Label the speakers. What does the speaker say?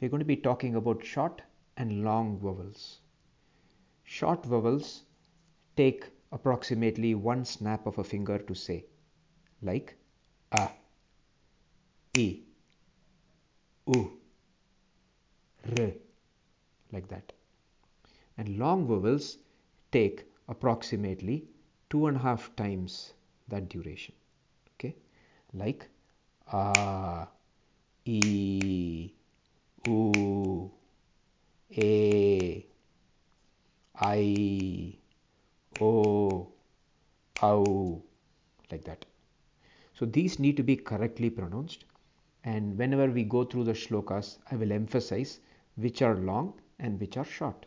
Speaker 1: we're going to be talking about short and long vowels. Short vowels take approximately one snap of a finger to say, like a, e, u, r, like that. And long vowels take approximately two and a half times that duration. Okay, like a, e, a, i, o, ow, like that. So these need to be correctly pronounced and whenever we go through the shlokas I will emphasize which are long and which are short.